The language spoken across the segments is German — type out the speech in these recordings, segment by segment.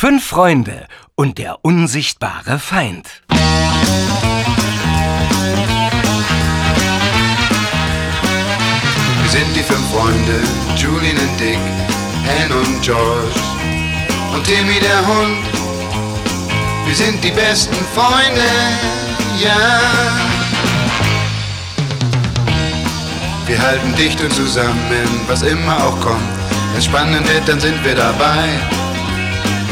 Fünf Freunde und der unsichtbare Feind. Wir sind die fünf Freunde, Julian und Dick, Anne und George und Timmy der Hund. Wir sind die besten Freunde, ja. Wir halten dicht und zusammen, was immer auch kommt. Wenn spannend wird, dann sind wir dabei.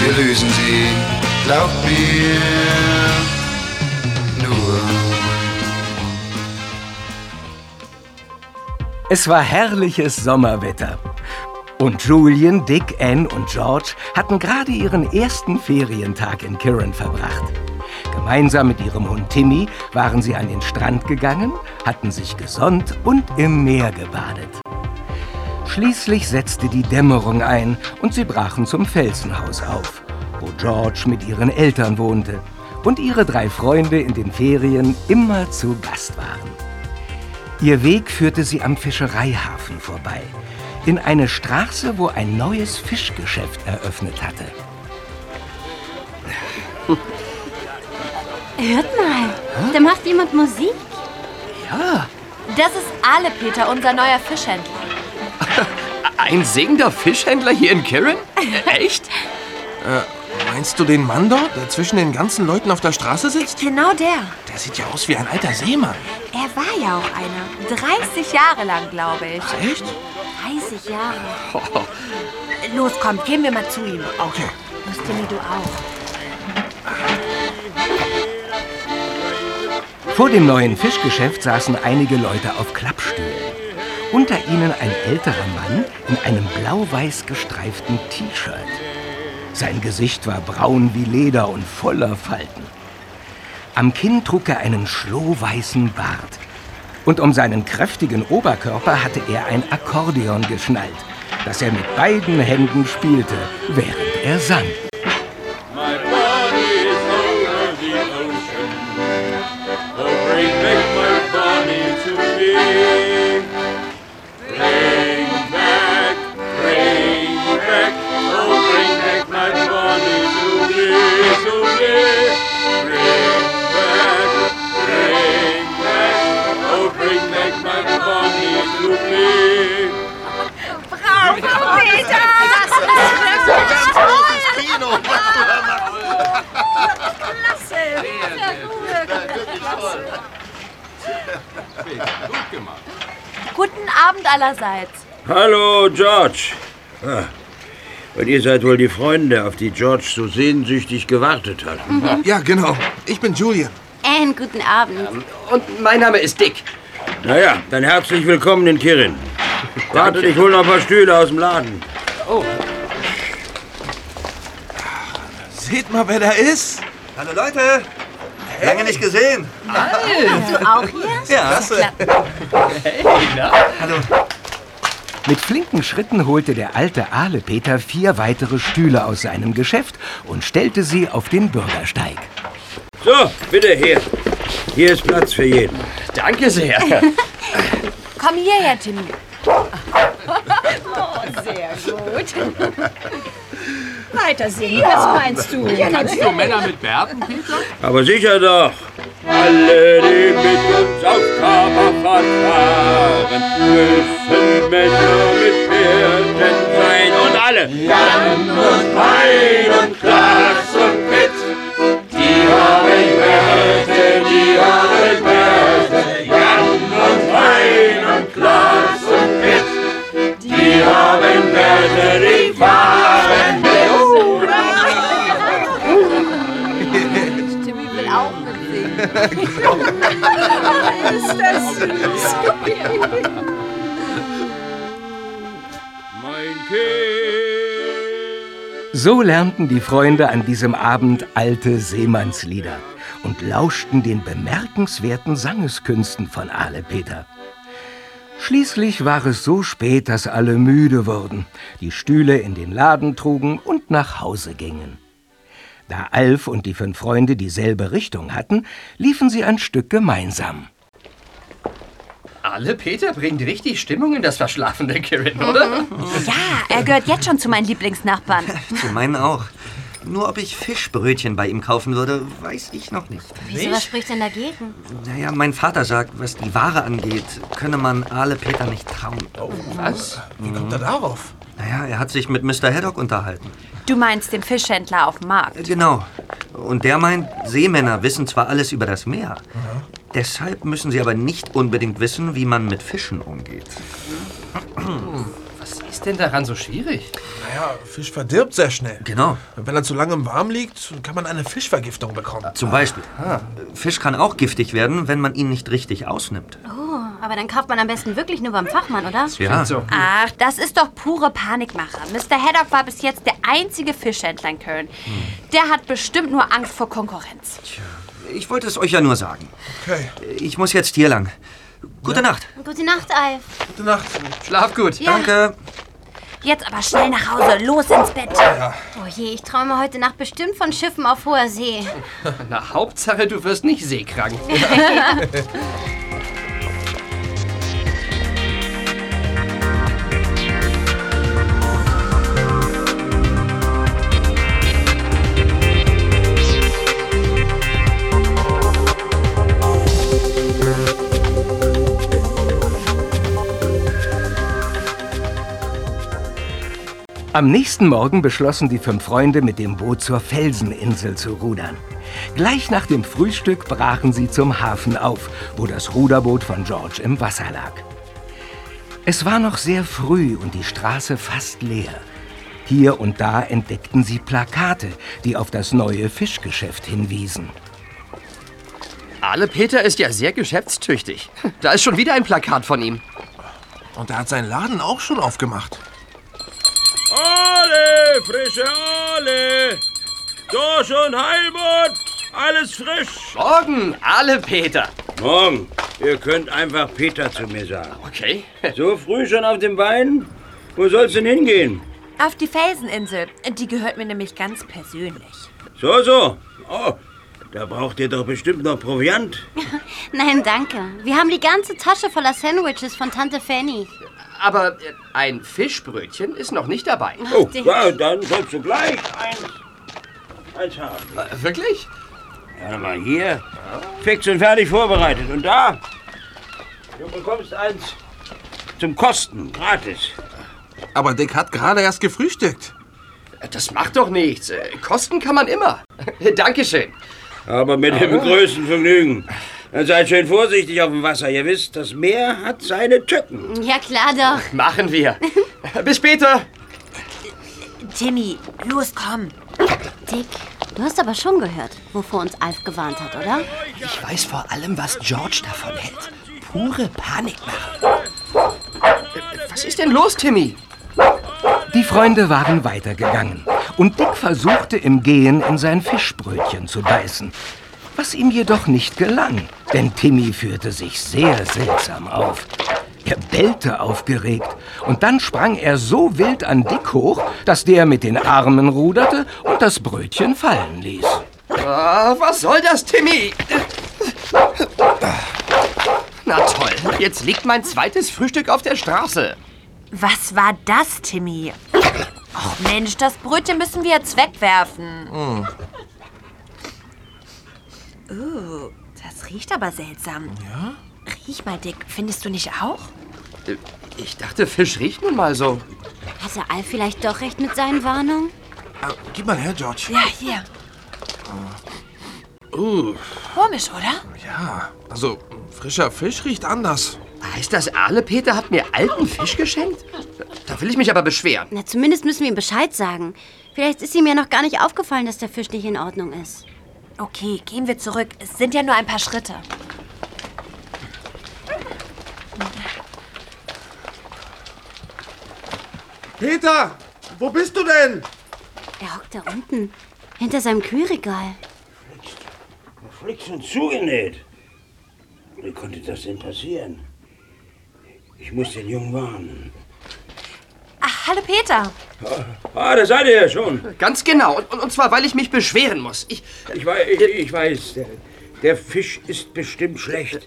wir lösen sie, glaubt mir. Es war herrliches Sommerwetter. Und Julian, Dick, Ann und George hatten gerade ihren ersten Ferientag in Kirin verbracht. Gemeinsam mit ihrem Hund Timmy waren sie an den Strand gegangen, hatten sich gesonnt und im Meer gebadet. Schließlich setzte die Dämmerung ein und sie brachen zum Felsenhaus auf, wo George mit ihren Eltern wohnte und ihre drei Freunde in den Ferien immer zu Gast waren. Ihr Weg führte sie am Fischereihafen vorbei, in eine Straße, wo ein neues Fischgeschäft eröffnet hatte. Hört mal, da macht jemand Musik. Ja, Das ist Ale Peter, unser neuer Fischhändler. Ein singender Fischhändler hier in Kirin? Äh, Echt? Meinst du den Mann dort, der zwischen den ganzen Leuten auf der Straße sitzt? Genau der. Der sieht ja aus wie ein alter Seemann. Er war ja auch einer. 30 Jahre lang, glaube ich. Echt? 30 Jahre. Los, komm, gehen wir mal zu ihm. Okay. Los, Timmy, du auch. Vor dem neuen Fischgeschäft saßen einige Leute auf Klappstühlen. Unter ihnen ein älterer Mann in einem blau-weiß gestreiften T-Shirt. Sein Gesicht war braun wie Leder und voller Falten. Am Kinn trug er einen schlohweißen Bart. Und um seinen kräftigen Oberkörper hatte er ein Akkordeon geschnallt, das er mit beiden Händen spielte, während er sang. Gut gemacht. Guten Abend allerseits. Hallo, George. Ah, und ihr seid wohl die Freunde, auf die George so sehnsüchtig gewartet hat. Ja, genau. Ich bin Julian. Anne, guten Abend. Und mein Name ist Dick. Naja, dann herzlich willkommen in Kirin. Wartet, ich hol noch ein paar Stühle aus dem Laden. Seht mal, wer da ist. Hallo Leute. Lange nicht gesehen. Du auch hier? Ja, klasse. Hallo. Mit flinken Schritten holte der alte Ahle Peter vier weitere Stühle aus seinem Geschäft und stellte sie auf den Bürgersteig. So, bitte hier. Hier ist Platz für jeden. Danke sehr. Komm hierher, Timmy. Weiter singen, was meinst du? Kannst du Männer mit Bärten, Peter? Aber sicher doch. Alle, die mit uns auf Kaperfahrt fahren, müssen Männer mit Bärten sein. Und alle. Jan und Pein und Klaas und Pitt, die haben Bärte, die haben Bärte. Jan und Pein und Klaas und Pitt, die haben Bärte, die fahren Ist das. Mein. So lernten die Freunde an diesem Abend alte Seemannslieder und lauschten den bemerkenswerten Sangeskünsten von Ahle Peter. Schließlich war es so spät, dass alle müde wurden, die Stühle in den Laden trugen und nach Hause gingen. Da Alf und die fünf Freunde dieselbe Richtung hatten, liefen sie ein Stück gemeinsam. Alle Peter bringt richtig Stimmung in das verschlafene Kirin, oder? Ja, er gehört jetzt schon zu meinen Lieblingsnachbarn. Zu meinen auch. Nur ob ich Fischbrötchen bei ihm kaufen würde, weiß ich noch nicht. Wieso, was spricht denn dagegen? Naja, mein Vater sagt, was die Ware angeht, könne man Ahle Peter nicht trauen. Was? Wie kommt er darauf? Naja, er hat sich mit Mr. Haddock unterhalten. Du meinst den Fischhändler auf dem Markt. Genau. Und der meint, Seemänner wissen zwar alles über das Meer. Deshalb müssen sie aber nicht unbedingt wissen, wie man mit Fischen umgeht. Was ist denn daran so schwierig? Naja, Fisch verdirbt sehr schnell. Genau. Wenn er zu lange im Warm liegt, kann man eine Fischvergiftung bekommen. Zum Beispiel. Fisch kann auch giftig werden, wenn man ihn nicht richtig ausnimmt. Oh, aber dann kauft man am besten wirklich nur beim Fachmann, oder? Ja. Ach, das ist doch pure Panikmache. Mr. Haddock war bis jetzt der einzige Fischhändler in Köln. Der hat bestimmt nur Angst vor Konkurrenz. Ich wollte es euch ja nur sagen. Okay. Ich muss jetzt hier lang. Gute Nacht. Gute Nacht, Alf. Gute Nacht. Schlaf gut. Ja. Danke. Jetzt aber schnell nach Hause, los ins Bett. Oh je, ich träume heute Nacht bestimmt von Schiffen auf hoher See. Na, Hauptsache, du wirst nicht seekrank. Am nächsten Morgen beschlossen die fünf Freunde, mit dem Boot zur Felseninsel zu rudern. Gleich nach dem Frühstück brachen sie zum Hafen auf, wo das Ruderboot von George im Wasser lag. Es war noch sehr früh und die Straße fast leer. Hier und da entdeckten sie Plakate, die auf das neue Fischgeschäft hinwiesen. Alle Peter ist ja sehr geschäftstüchtig. Da ist schon wieder ein Plakat von ihm. Und er hat seinen Laden auch schon aufgemacht. Alle, frische Alle. Dorsch und Heilbutt, alles frisch. Morgen, alle Peter. Morgen, ihr könnt einfach Peter zu mir sagen. Okay. So früh schon auf dem Bein? Wo soll's denn hingehen? Auf die Felseninsel. Die gehört mir nämlich ganz persönlich. So, so. Oh, da braucht ihr doch bestimmt noch Proviant. Nein, danke. Wir haben die ganze Tasche voller Sandwiches von Tante Fanny. Aber äh, ein Fischbrötchen ist noch nicht dabei. Oh, ja, dann sollst du gleich eins, eins haben. Äh, wirklich? Ja, mal hier. Fix und fertig vorbereitet. Und da, du bekommst eins zum Kosten, gratis. Aber Dick hat gerade erst gefrühstückt. Das macht doch nichts. Äh, Kosten kann man immer. Dankeschön. Aber mit dem größten Vergnügen. Dann seid schön vorsichtig auf dem Wasser. Ihr wisst, das Meer hat seine Tücken. Ja, klar doch. Machen wir. Bis später. Timmy, los, komm. Dick, du hast aber schon gehört, wovor uns Alf gewarnt hat, oder? Ich weiß vor allem, was George davon hält. Pure Panikmache. Was ist denn los, Timmy? Die Freunde waren weitergegangen und Dick versuchte im Gehen in sein Fischbrötchen zu beißen. Was ihm jedoch nicht gelang, denn Timmy führte sich sehr seltsam auf. Er bellte aufgeregt und dann sprang er so wild an Dick hoch, dass der mit den Armen ruderte und das Brötchen fallen ließ. Ah, was soll das, Timmy? Na toll, jetzt liegt mein zweites Frühstück auf der Straße. Was war das, Timmy? Ach Mensch, das Brötchen müssen wir jetzt wegwerfen. Uh, das riecht aber seltsam. Ja? Riech mal, Dick. Findest du nicht auch? Äh, Ich dachte, Fisch riecht nun mal so. Hatte Alf vielleicht doch recht mit seinen Warnungen? Ah, gib mal her, George. Ja, hier. Uh, Komisch, oder? ja, also frischer Fisch riecht anders. Heißt das, Ahle Peter hat mir alten Fisch geschenkt? Da will ich mich aber beschweren. Na, zumindest müssen wir ihm Bescheid sagen. Vielleicht ist ihm ja noch gar nicht aufgefallen, dass der Fisch nicht in Ordnung ist. Okay, gehen wir zurück. Es sind ja nur ein paar Schritte. Peter, wo bist du denn? Er hockt da unten, hinter seinem Kühlregal. Flix und zugenäht. Wie konnte das denn passieren? Ich muss den Jungen warnen. Hallo Peter. Ah, da seid ihr ja schon. Ganz genau. Und, und zwar, weil ich mich beschweren muss. Ich, Ich, wei- ich, ich weiß, der, der Fisch ist bestimmt schlecht.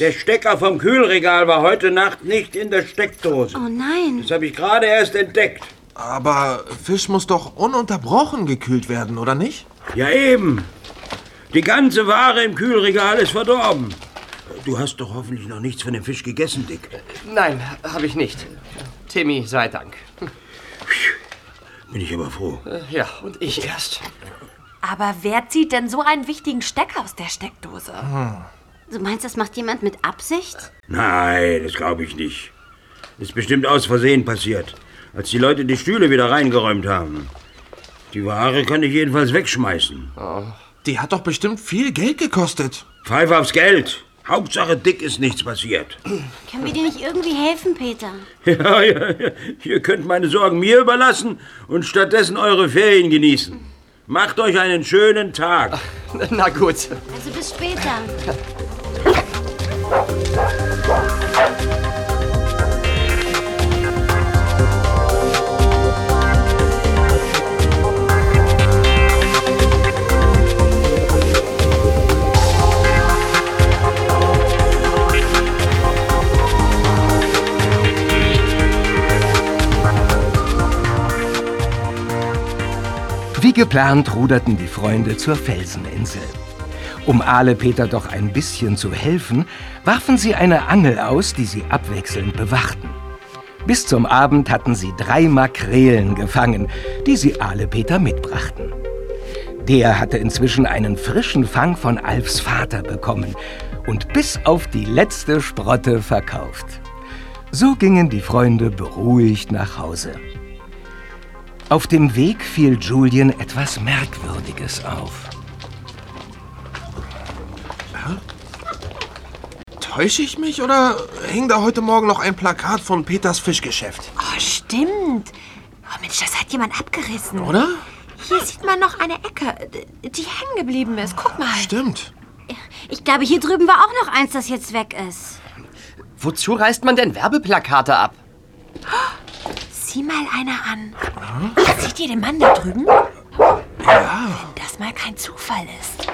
Der Stecker vom Kühlregal war heute Nacht nicht in der Steckdose. Oh nein. Das habe ich gerade erst entdeckt. Aber Fisch muss doch ununterbrochen gekühlt werden, oder nicht? Ja, eben. Die ganze Ware im Kühlregal ist verdorben. Du hast doch hoffentlich noch nichts von dem Fisch gegessen, Dick. nein, habe ich nicht. Timmy, sei Dank. Bin ich aber froh. Äh, Ja, und ich erst. Aber wer zieht denn so einen wichtigen Stecker aus der Steckdose? Du meinst, das macht jemand mit Absicht? Nein, das glaube ich nicht. Ist bestimmt aus Versehen passiert, als die Leute die Stühle wieder reingeräumt haben. Die Ware kann ich jedenfalls wegschmeißen. Die hat doch bestimmt viel Geld gekostet. Pfeif aufs Geld. Hauptsache dick ist nichts passiert. Können wir dir nicht irgendwie helfen, Peter? Ja, ja, ja. Ihr könnt meine Sorgen mir überlassen und stattdessen eure Ferien genießen. Macht euch einen schönen Tag. Na gut. Also bis später. geplant ruderten die Freunde zur Felseninsel. Um Aale Peter doch ein bisschen zu helfen, warfen sie eine Angel aus, die sie abwechselnd bewachten. Bis zum Abend hatten sie drei Makrelen gefangen, die sie Aale Peter mitbrachten. Der hatte inzwischen einen frischen Fang von Alfs Vater bekommen und bis auf die letzte Sprotte verkauft. So gingen die Freunde beruhigt nach Hause. Auf dem Weg fiel Julian etwas Merkwürdiges auf. Täusche ich mich oder hing da heute Morgen noch ein Plakat von Peters Fischgeschäft? Oh, stimmt. Oh Mensch, das hat jemand abgerissen. Oder? Hier sieht man noch eine Ecke, die hängen geblieben ist. Guck mal. Stimmt. Ich glaube, hier drüben war auch noch eins, das jetzt weg ist. Wozu reißt man denn Werbeplakate ab? Sieh mal einer an. Seht ihr den Mann da drüben? Ja. Wenn das mal kein Zufall ist.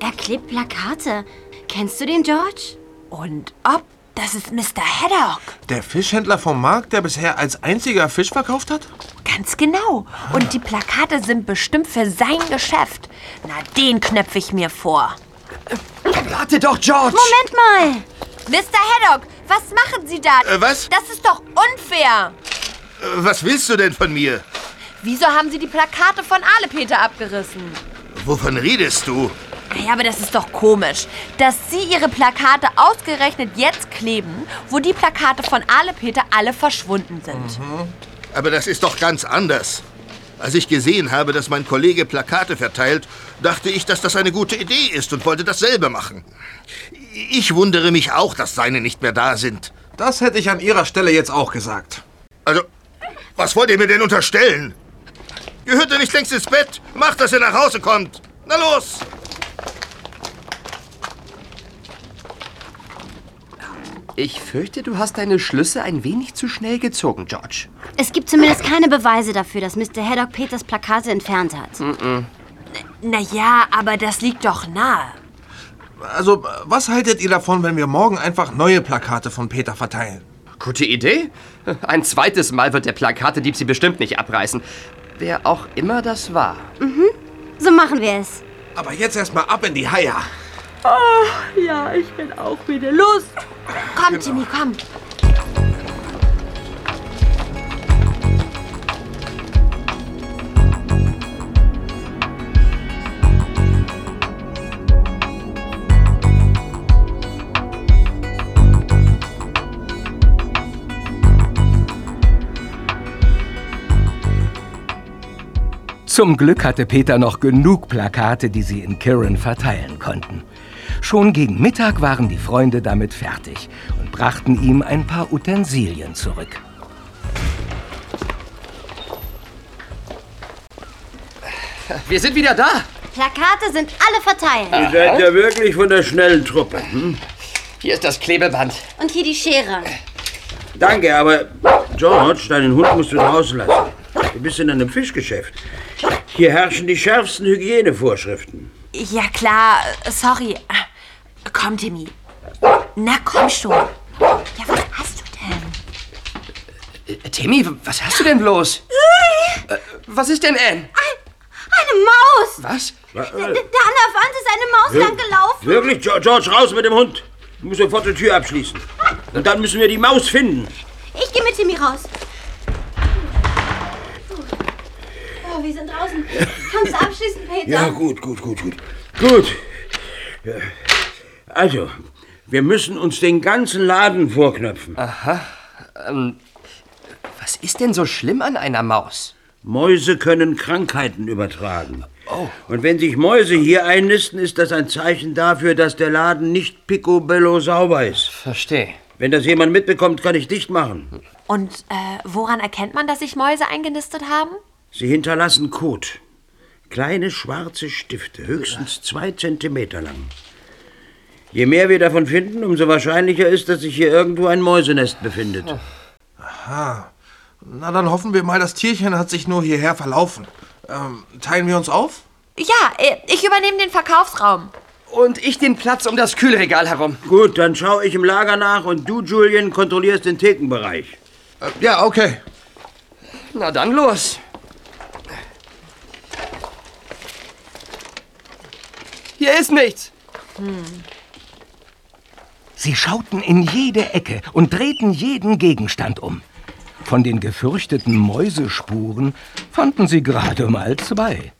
Er klebt Plakate. Kennst du den, George? Und ob? Das ist Mr. Haddock. Der Fischhändler vom Markt, der bisher als einziger Fisch verkauft hat? Ganz genau. Und die Plakate sind bestimmt für sein Geschäft. Na, den knöpfe ich mir vor. Warte doch, George! Moment mal! Mr. Haddock, was machen Sie da? Äh, was? Das ist doch unfair. Äh, Was willst du denn von mir? Wieso haben Sie die Plakate von Aalepeter abgerissen? Wovon redest du? Naja, aber das ist doch komisch, dass Sie Ihre Plakate ausgerechnet jetzt kleben, wo die Plakate von Aalepeter alle verschwunden sind. Aber das ist doch ganz anders. Als ich gesehen habe, dass mein Kollege Plakate verteilt, dachte ich, dass das eine gute Idee ist und wollte dasselbe machen. Ich wundere mich auch, dass seine nicht mehr da sind. Das hätte ich an Ihrer Stelle jetzt auch gesagt. Also, was wollt ihr mir denn unterstellen? Gehört er nicht längst ins Bett? Macht, dass er nach Hause kommt. Na los! Ich fürchte, du hast deine Schlüsse ein wenig zu schnell gezogen, George. Es gibt zumindest keine Beweise dafür, dass Mr. Haddock Peters Plakate entfernt hat. Naja, aber das liegt doch nahe. Also, was haltet ihr davon, wenn wir morgen einfach neue Plakate von Peter verteilen? Gute Idee. Ein zweites Mal wird der Plakatedieb sie bestimmt nicht abreißen. Wer auch immer das war. So machen wir es. Aber jetzt erstmal ab in die Haia. Ja, ich bin auch wieder Lust. Komm, Timmy, komm. Zum Glück hatte Peter noch genug Plakate, die sie in Kirin verteilen konnten. Schon gegen Mittag waren die Freunde damit fertig und brachten ihm ein paar Utensilien zurück. Wir sind wieder da. Plakate sind alle verteilt. Ihr seid ja wirklich von der schnellen Truppe. Hm? Hier ist das Klebeband. Und hier die Schere. Danke, aber George, deinen Hund musst du draußen lassen. Du bist in einem Fischgeschäft. Hier herrschen die schärfsten Hygienevorschriften. Ja, klar. äh, Sorry. Komm, Timmy. Na, komm schon. Ja, was hast du denn? Äh, Timmy, was hast du denn bloß? Äh, was ist denn, Anne? Eine Maus! Was? Da, da an der Wand ist eine Maus lang gelaufen. Wirklich, George, raus mit dem Hund. Du musst sofort die Tür abschließen. Und dann müssen wir die Maus finden. Ich gehe mit Timmy raus. Oh, wir sind draußen. Kannst du abschließen, Peter? Ja, gut, gut, gut, gut. Gut. Ja. Also, wir müssen uns den ganzen Laden vorknöpfen. Aha. Ähm, was ist denn so schlimm an einer Maus? Mäuse können Krankheiten übertragen. Und wenn sich Mäuse hier einnisten, ist das ein Zeichen dafür, dass der Laden nicht picobello sauber ist. Verstehe. Wenn das jemand mitbekommt, kann ich dicht machen. Und äh, woran erkennt man, dass sich Mäuse eingenistet haben? Sie hinterlassen Kot. Kleine schwarze Stifte, höchstens zwei Zentimeter lang. Je mehr wir davon finden, umso wahrscheinlicher ist, dass sich hier irgendwo ein Mäusenest befindet. Aha. Na, dann hoffen wir mal, das Tierchen hat sich nur hierher verlaufen. Ähm, teilen wir uns auf? Ja, äh, ich übernehme den Verkaufsraum. Und ich den Platz um das Kühlregal herum. Gut, dann schaue ich im Lager nach und du, Julian, kontrollierst den Thekenbereich. Äh, ja, okay. Na dann los. Hier ist nichts. Sie schauten in jede Ecke und drehten jeden Gegenstand um. Von den gefürchteten Mäusespuren fanden sie gerade mal zwei.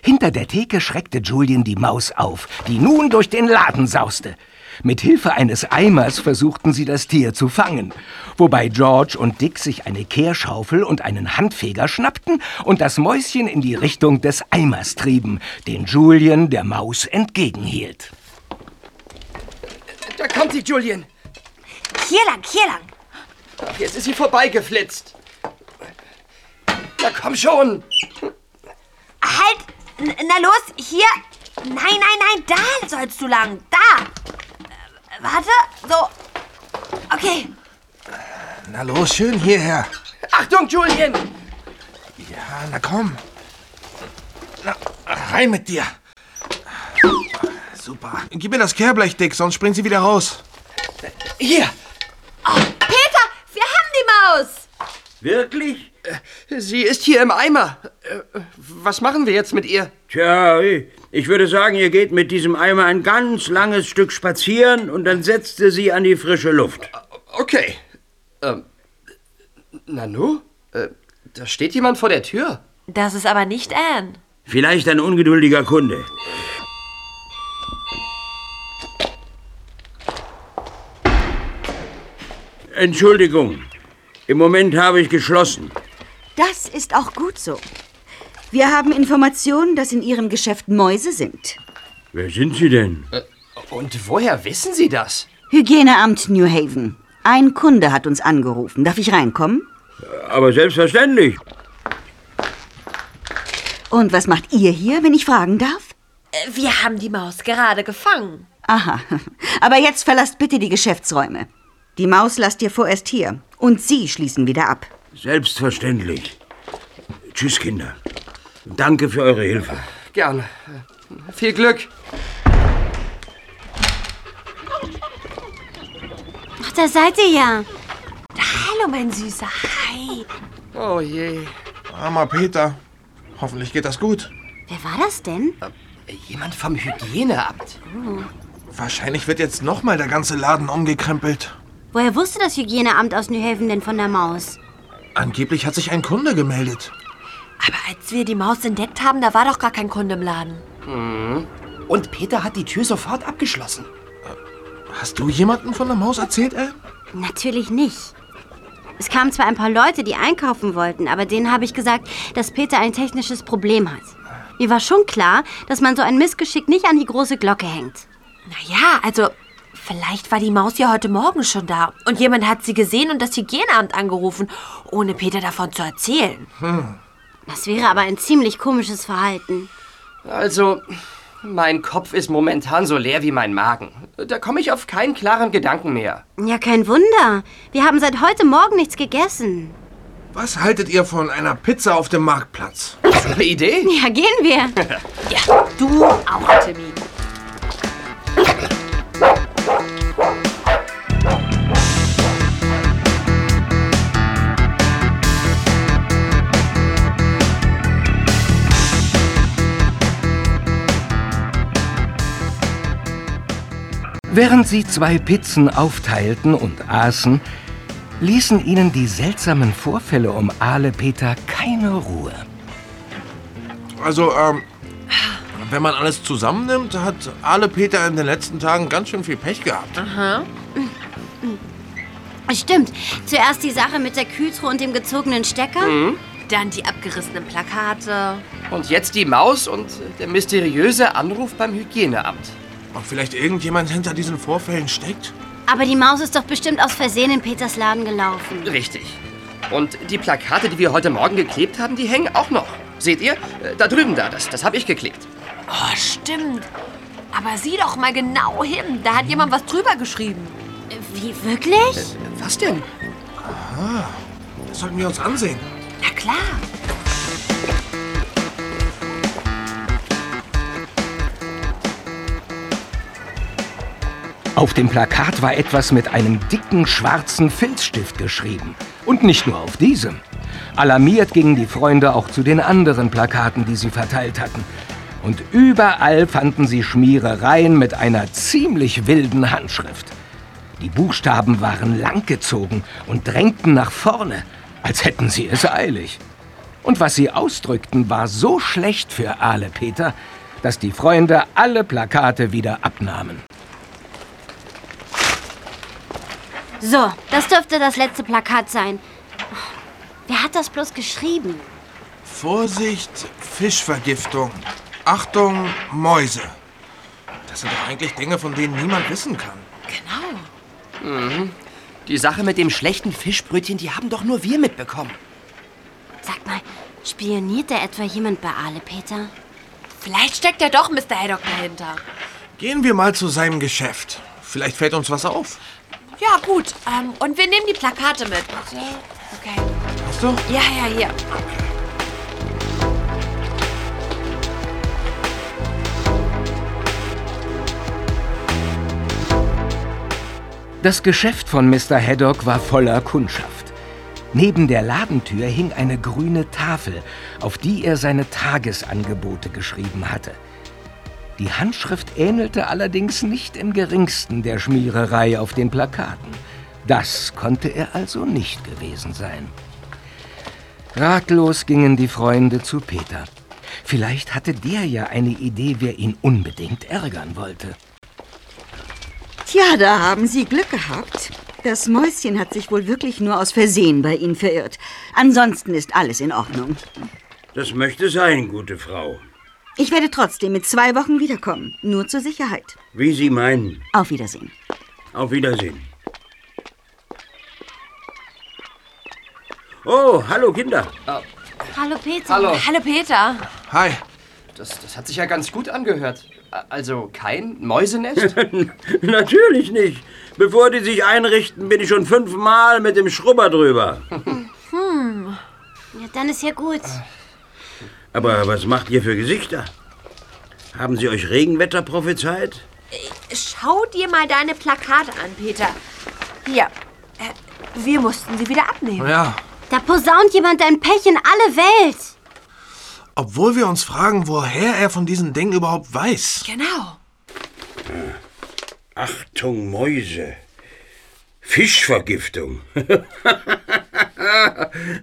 Hinter der Theke schreckte Julian die Maus auf, die nun durch den Laden sauste. Mit Hilfe eines Eimers versuchten sie das Tier zu fangen, wobei George und Dick sich eine Kehrschaufel und einen Handfeger schnappten und das Mäuschen in die Richtung des Eimers trieben, den Julian der Maus entgegenhielt. Da kommt sie, Julian. Hier lang, hier lang. Ach, jetzt ist sie vorbeigeflitzt. Na komm schon. Halt! N na los, hier. Nein, nein, nein, da sollst du lang. Da. Äh, warte, so. Okay. Na los, schön hierher. Achtung, Julian! Ja, na komm. Na, rein mit dir. Super. Gib mir das Kehrblech, Dick, sonst springt sie wieder raus. Hier. Peter, wir haben die Maus. Wirklich? Sie ist hier im Eimer. Äh, Was machen wir jetzt mit ihr? Tja, ich würde sagen, ihr geht mit diesem Eimer ein ganz langes Stück spazieren und dann setzt ihr sie an die frische Luft. Okay. Ähm, Nanu? Äh, da steht jemand vor der Tür. Das ist aber nicht Anne. Vielleicht ein ungeduldiger Kunde. Entschuldigung, im Moment habe ich geschlossen. Das ist auch gut so. Wir haben Informationen, dass in Ihrem Geschäft Mäuse sind. Wer sind Sie denn? Äh, Und woher wissen Sie das? Hygieneamt New Haven. Ein Kunde hat uns angerufen. Darf ich reinkommen? Aber selbstverständlich. Und was macht ihr hier, wenn ich fragen darf? Äh, Wir haben die Maus gerade gefangen. Aha. Aber jetzt verlasst bitte die Geschäftsräume. Die Maus lasst ihr vorerst hier. Und Sie schließen wieder ab. Selbstverständlich. Tschüss, Kinder. Danke für eure Hilfe. Gern. Viel Glück. Ach, da seid ihr ja. Hallo, mein Süßer. Hi. Oh je. Armer Peter. Hoffentlich geht das gut. Wer war das denn? Jemand vom Hygieneamt. Wahrscheinlich wird jetzt nochmal der ganze Laden umgekrempelt. Woher wusste das Hygieneamt aus New Haven denn von der Maus? Angeblich hat sich ein Kunde gemeldet. Aber als wir die Maus entdeckt haben, da war doch gar kein Kunde im Laden. Mhm. Und Peter hat die Tür sofort abgeschlossen. Hast du jemandem von der Maus erzählt, Al? Natürlich nicht. Es kamen zwar ein paar Leute, die einkaufen wollten, aber denen habe ich gesagt, dass Peter ein technisches Problem hat. Mir war schon klar, dass man so ein Missgeschick nicht an die große Glocke hängt. Naja, also vielleicht war die Maus ja heute Morgen schon da. Und jemand hat sie gesehen und das Hygieneamt angerufen, ohne Peter davon zu erzählen. Hm. Das wäre aber ein ziemlich komisches Verhalten. Also, mein Kopf ist momentan so leer wie mein Magen. Da komme ich auf keinen klaren Gedanken mehr. Ja, kein Wunder. Wir haben seit heute Morgen nichts gegessen. Was haltet ihr von einer Pizza auf dem Marktplatz? Eine Idee? Ja, gehen wir. Ja, du auch, Timmy. Während sie zwei Pizzen aufteilten und aßen, ließen ihnen die seltsamen Vorfälle um Aale Peter keine Ruhe. Also, ähm, wenn man alles zusammennimmt, hat alle Peter in den letzten Tagen ganz schön viel Pech gehabt. Aha. Stimmt. Zuerst die Sache mit der Kühltruhe und dem gezogenen Stecker. Mhm. Dann die abgerissenen Plakate. Und jetzt die Maus und der mysteriöse Anruf beim Hygieneamt. Ob vielleicht irgendjemand hinter diesen Vorfällen steckt? Aber die Maus ist doch bestimmt aus Versehen in Peters Laden gelaufen. Richtig. Und die Plakate, die wir heute Morgen geklebt haben, die hängen auch noch. Seht ihr? Äh, Da drüben da, das, das habe ich geklebt. Oh, stimmt. Aber sieh doch mal genau hin. Da hat jemand was drüber geschrieben. Wie, wirklich? Was denn? Aha. Das sollten wir uns ansehen. Na klar. Auf dem Plakat war etwas mit einem dicken schwarzen Filzstift geschrieben. Und nicht nur auf diesem. Alarmiert gingen die Freunde auch zu den anderen Plakaten, die sie verteilt hatten. Und überall fanden sie Schmierereien mit einer ziemlich wilden Handschrift. Die Buchstaben waren langgezogen und drängten nach vorne, als hätten sie es eilig. Und was sie ausdrückten, war so schlecht für Aale Peter, dass die Freunde alle Plakate wieder abnahmen. So, das dürfte das letzte Plakat sein. Wer hat das bloß geschrieben? Vorsicht, Fischvergiftung. Achtung, Mäuse. Das sind doch eigentlich Dinge, von denen niemand wissen kann. Genau. Mhm. Die Sache mit dem schlechten Fischbrötchen, die haben doch nur wir mitbekommen. Sag mal, spioniert da etwa jemand bei Aale Peter? Vielleicht steckt ja doch Mr. Haddock dahinter. Gehen wir mal zu seinem Geschäft. Vielleicht fällt uns was auf. Ja, gut. Ähm, und wir nehmen die Plakate mit. Okay. Hast du? Ja, ja, hier. Das Geschäft von Mr. Haddock war voller Kundschaft. Neben der Ladentür hing eine grüne Tafel, auf die er seine Tagesangebote geschrieben hatte. Die Handschrift ähnelte allerdings nicht im geringsten der Schmiererei auf den Plakaten. Das konnte er also nicht gewesen sein. Ratlos gingen die Freunde zu Peter. Vielleicht hatte der ja eine Idee, wer ihn unbedingt ärgern wollte. Tja, da haben Sie Glück gehabt. Das Mäuschen hat sich wohl wirklich nur aus Versehen bei Ihnen verirrt. Ansonsten ist alles in Ordnung. Das möchte sein, gute Frau. Ich werde trotzdem mit zwei Wochen wiederkommen. Nur zur Sicherheit. Wie Sie meinen. Auf Wiedersehen. Auf Wiedersehen. Oh, hallo Kinder. Hallo Peter. Hallo. Hallo Peter. Hi. Das, das hat sich ja ganz gut angehört. A- Also kein Mäusenest? Natürlich nicht. Bevor die sich einrichten, bin ich schon fünfmal mit dem Schrubber drüber. Hm. Ja, dann ist ja gut. Aber was macht ihr für Gesichter? Haben sie euch Regenwetter prophezeit? Schau dir mal deine Plakate an, Peter. Hier. Äh, wir mussten sie wieder abnehmen. Ja. Da posaunt jemand ein Pech in alle Welt. Obwohl wir uns fragen, woher er von diesen Dingen überhaupt weiß. Genau. Achtung, Mäuse. Fischvergiftung.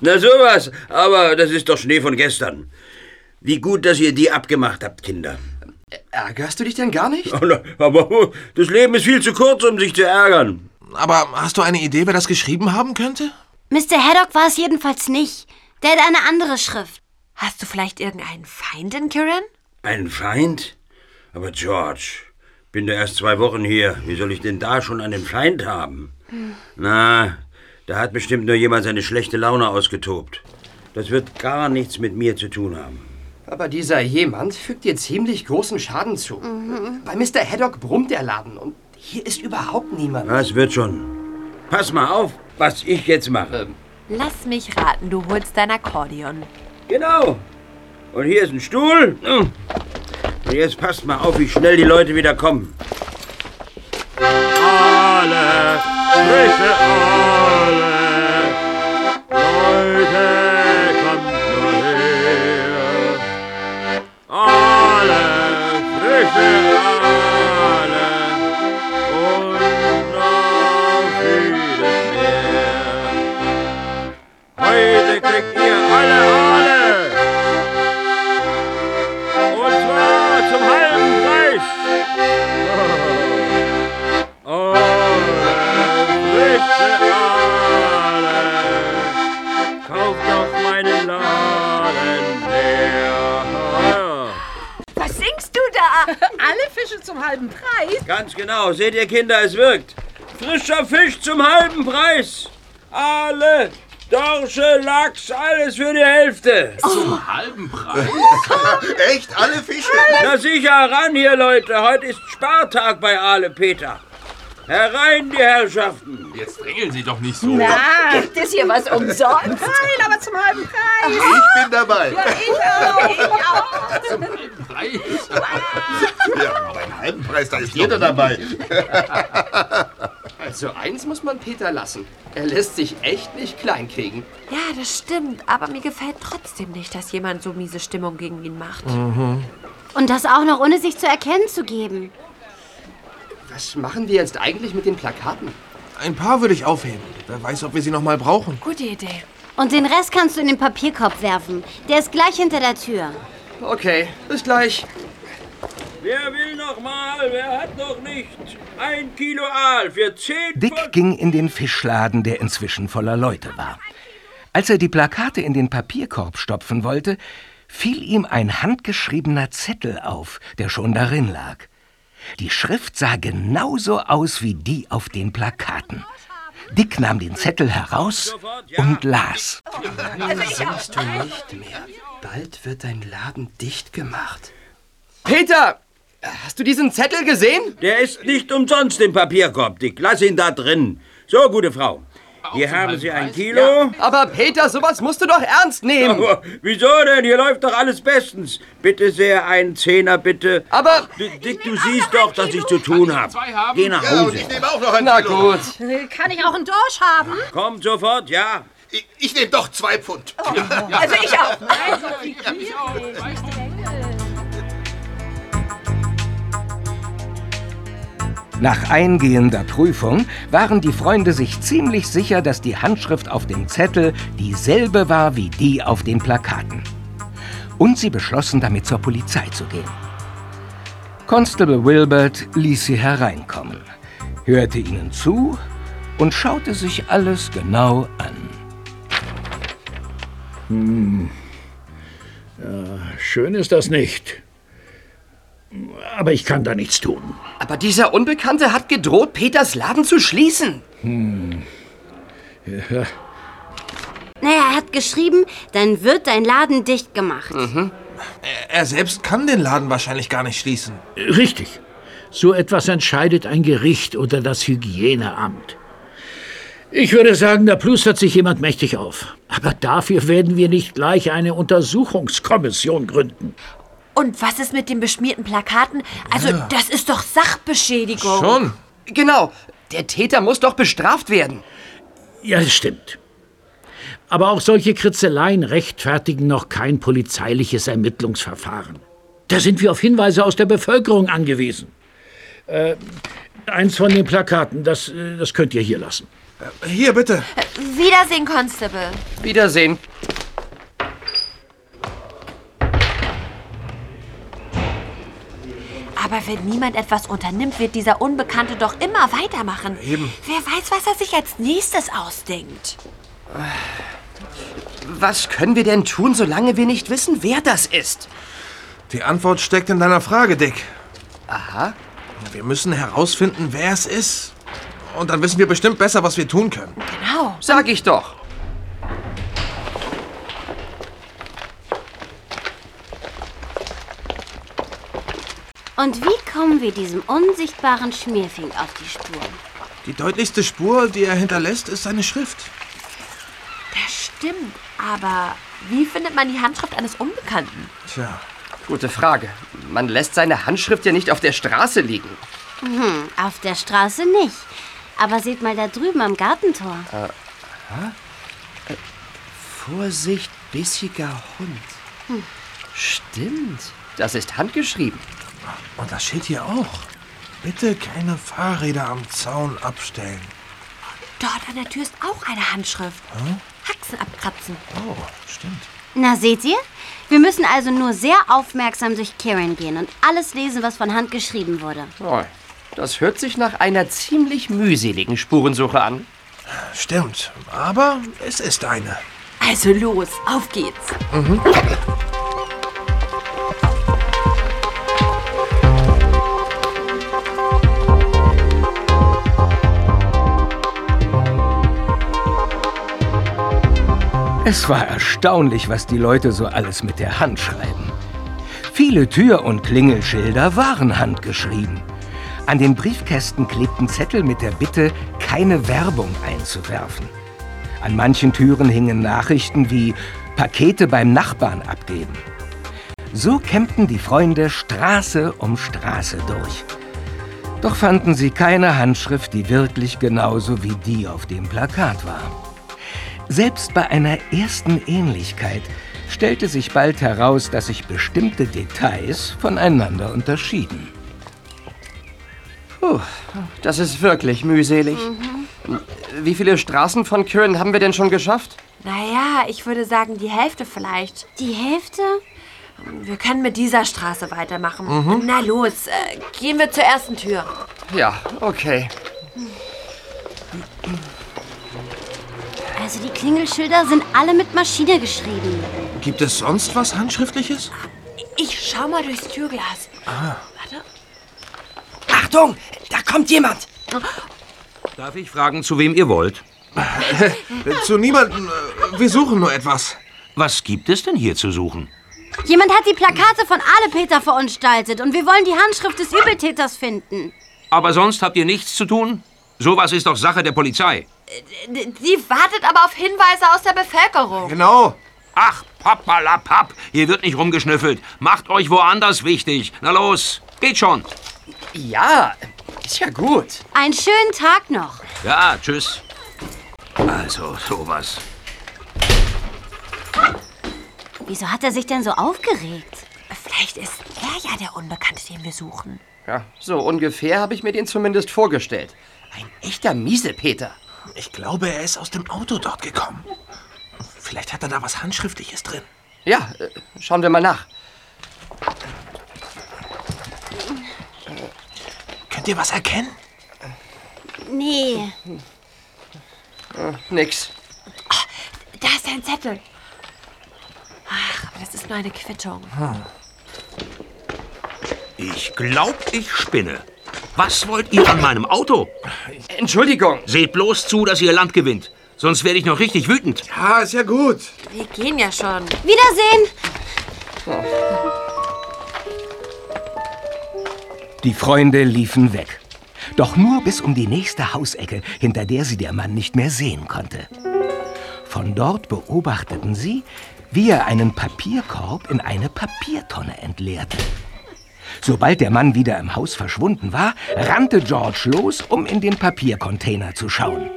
Na sowas, aber das ist doch Schnee von gestern. Wie gut, dass ihr die abgemacht habt, Kinder. Ärgerst du dich denn gar nicht? Oh, na, aber das Leben ist viel zu kurz, um sich zu ärgern. Aber hast du eine Idee, wer das geschrieben haben könnte? Mr. Haddock war es jedenfalls nicht. Der hat eine andere Schrift. Hast du vielleicht irgendeinen Feind in Kirin? Ein Feind? Aber George, bin da erst zwei Wochen hier. Wie soll ich denn da schon einen Feind haben? Na, da hat bestimmt nur jemand seine schlechte Laune ausgetobt. Das wird gar nichts mit mir zu tun haben. Aber dieser jemand fügt dir ziemlich großen Schaden zu. Bei Mr. Haddock brummt der Laden und hier ist überhaupt niemand. Das wird schon. Pass mal auf, was ich jetzt mache. Lass mich raten, du holst dein Akkordeon. Genau. Und hier ist ein Stuhl. Und jetzt passt mal auf, wie schnell die Leute wieder kommen. Alle, Fische alle, Leute, Heute kriegt ihr alle Aale. Und zwar zum halben Preis. Frische Aale, kauf doch meinen Laden leer. Was singst du da? Alle Fische zum halben Preis? Ganz genau. Seht ihr, Kinder, es wirkt. Frischer Fisch zum halben Preis. Alle. Dorsche, Lachs, alles für die Hälfte. Zum halben Preis? Echt? Alle Fische? Na sicher, ran hier, Leute. Heute ist Spartag bei Ale Peter. Herein, die Herrschaften. Jetzt drängeln Sie doch nicht so. Na, Gibt es hier was umsonst? Nein, aber zum halben Preis. Ich bin dabei. Ja, ich auch. Ich auch. Zum halben Preis? Ja, beim halben Preis, da ist jeder dabei. Also eins muss man Peter lassen. Er lässt sich echt nicht kleinkriegen. Ja, das stimmt. Aber mir gefällt trotzdem nicht, dass jemand so miese Stimmung gegen ihn macht. Und das auch noch ohne sich zu erkennen zu geben. Was machen wir jetzt eigentlich mit den Plakaten? Ein paar würde ich aufheben. Wer weiß, ob wir sie noch mal brauchen. Gute Idee. Und den Rest kannst du in den Papierkorb werfen. Der ist gleich hinter der Tür. Okay, bis gleich. Wer will noch mal? Wer hat noch nicht? Ein Kilo Aal für zehn Dick ging in den Fischladen, der inzwischen voller Leute war. Als er die Plakate in den Papierkorb stopfen wollte, fiel ihm ein handgeschriebener Zettel auf, der schon darin lag. Die Schrift sah genauso aus wie die auf den Plakaten. Dick nahm den Zettel heraus und las. Singst du nicht mehr? Bald wird dein Laden dicht gemacht. Peter! Hast du diesen Zettel gesehen? Der ist nicht umsonst im Papierkorb, Dick. Lass ihn da drin. So, gute Frau. Hier haben Sie ein Kilo. Ja, aber Peter, sowas musst du doch ernst nehmen. Aber wieso denn? Hier läuft doch alles bestens. Bitte sehr, einen Zehner, bitte. Aber... Dick, du siehst doch, dass ich zu tun habe. Geh nach Ja, und Hause. ich nehme auch noch ein Na Kilo. gut. Kann ich auch einen Dorsch haben? Kommt sofort, ja. Ich, ich nehme doch zwei Pfund. Also ich auch. Nach eingehender Prüfung waren die Freunde sich ziemlich sicher, dass die Handschrift auf dem Zettel dieselbe war wie die auf den Plakaten. Und sie beschlossen, damit zur Polizei zu gehen. Constable Wilbert ließ sie hereinkommen, hörte ihnen zu und schaute sich alles genau an. Schön ist das nicht. Aber ich kann da nichts tun. Aber dieser Unbekannte hat gedroht, Peters Laden zu schließen. Ja, Naja, er hat geschrieben, dann wird dein Laden dicht gemacht. Er, er selbst kann den Laden wahrscheinlich gar nicht schließen. richtig. So etwas entscheidet ein Gericht oder das Hygieneamt. Ich würde sagen, da plustert sich jemand mächtig auf. Aber dafür werden wir nicht gleich eine Untersuchungskommission gründen. Und was ist mit den beschmierten Plakaten? Also, das ist doch Sachbeschädigung. Schon. Genau. Der Täter muss doch bestraft werden. Ja, das stimmt. Aber auch solche Kritzeleien rechtfertigen noch kein polizeiliches Ermittlungsverfahren. Da sind wir auf Hinweise aus der Bevölkerung angewiesen. Äh, eins von den Plakaten, das, äh, das könnt ihr hier lassen. Hier, bitte. Wiedersehen, Constable. Wiedersehen. Aber wenn niemand etwas unternimmt, wird dieser Unbekannte doch immer weitermachen. Eben. Wer weiß, was er sich als nächstes ausdenkt. Was können wir denn tun, solange wir nicht wissen, wer das ist? Die Antwort steckt in deiner Frage, Dick. Aha. Wir müssen herausfinden, wer es ist. Und dann wissen wir bestimmt besser, was wir tun können. Genau. Sag ich doch. Und wie kommen wir diesem unsichtbaren Schmierfink auf die Spur? Die deutlichste Spur, die er hinterlässt, ist seine Schrift. Das stimmt, aber wie findet man die Handschrift eines Unbekannten? Tja. Gute Frage. Man lässt seine Handschrift ja nicht auf der Straße liegen. Hm, auf der Straße nicht. Aber seht mal da drüben am Gartentor. Äh, aha. Äh, Vorsicht, bissiger Hund. Hm. Stimmt. Das ist handgeschrieben. Und das steht hier auch. Bitte keine Fahrräder am Zaun abstellen. Dort an der Tür ist auch eine Handschrift. Hm? Haxen abkratzen. Oh, stimmt. Na, seht ihr? Wir müssen also nur sehr aufmerksam durch Kirin gehen und alles lesen, was von Hand geschrieben wurde. Oh, das hört sich nach einer ziemlich mühseligen Spurensuche an. Stimmt, aber es ist eine. Also los, auf geht's. Mhm. Es war erstaunlich, was die Leute so alles mit der Hand schreiben. Viele Tür- und Klingelschilder waren handgeschrieben. An den Briefkästen klebten Zettel mit der Bitte, keine Werbung einzuwerfen. An manchen Türen hingen Nachrichten wie Pakete beim Nachbarn abgeben. So kämmten die Freunde Straße um Straße durch. Doch fanden sie keine Handschrift, die wirklich genauso wie die auf dem Plakat war. Selbst bei einer ersten Ähnlichkeit stellte sich bald heraus, dass sich bestimmte Details voneinander unterschieden. Puh, das ist wirklich mühselig. Wie viele Straßen von Kirin haben wir denn schon geschafft? Naja, ich würde sagen, die Hälfte vielleicht. Die Hälfte? Wir können mit dieser Straße weitermachen. Mhm. Na los, äh, gehen wir zur ersten Tür. Ja, okay. Also die Klingelschilder sind alle mit Maschine geschrieben. Gibt es sonst was Handschriftliches? Ich schau mal durchs Türglas. Ah. Warte. Achtung, da kommt jemand. Darf ich fragen, zu wem ihr wollt? Zu niemandem. Wir suchen nur etwas. Was gibt es denn hier zu suchen? Jemand hat die Plakate von Aalepeter verunstaltet und wir wollen die Handschrift des Übeltäters finden. Aber sonst habt ihr nichts zu tun? Sowas ist doch Sache der Polizei. D- Die wartet aber auf Hinweise aus der Bevölkerung. Genau. Ach, pappalapapp, hier wird nicht rumgeschnüffelt. Macht euch woanders wichtig. Na los, geht schon. Ja, ist ja gut. Einen schönen Tag noch. Ja, tschüss. Also, sowas. Wieso hat er sich denn so aufgeregt? Vielleicht ist er ja der Unbekannte, den wir suchen. Ja, so ungefähr habe ich mir den zumindest vorgestellt. Ein echter Miesepeter. Ich glaube, er ist aus dem Auto dort gekommen. Vielleicht hat er da was Handschriftliches drin. Ja, äh, schauen wir mal nach. Könnt ihr was erkennen? Nee. Äh, nix. Da ist ein Zettel. Ach, aber das ist nur eine Quittung. Ich glaub, ich spinne. Was wollt ihr an meinem Auto? Entschuldigung. Seht bloß zu, dass ihr Land gewinnt. Sonst werde ich noch richtig wütend. Ja, ist ja gut. Wir gehen ja schon. Wiedersehen. Die Freunde liefen weg. Doch nur bis um die nächste Hausecke, hinter der sie der Mann nicht mehr sehen konnte. Von dort beobachteten sie, wie er einen Papierkorb in eine Papiertonne entleerte. Sobald der Mann wieder im Haus verschwunden war, rannte George los, um in den Papiercontainer zu schauen.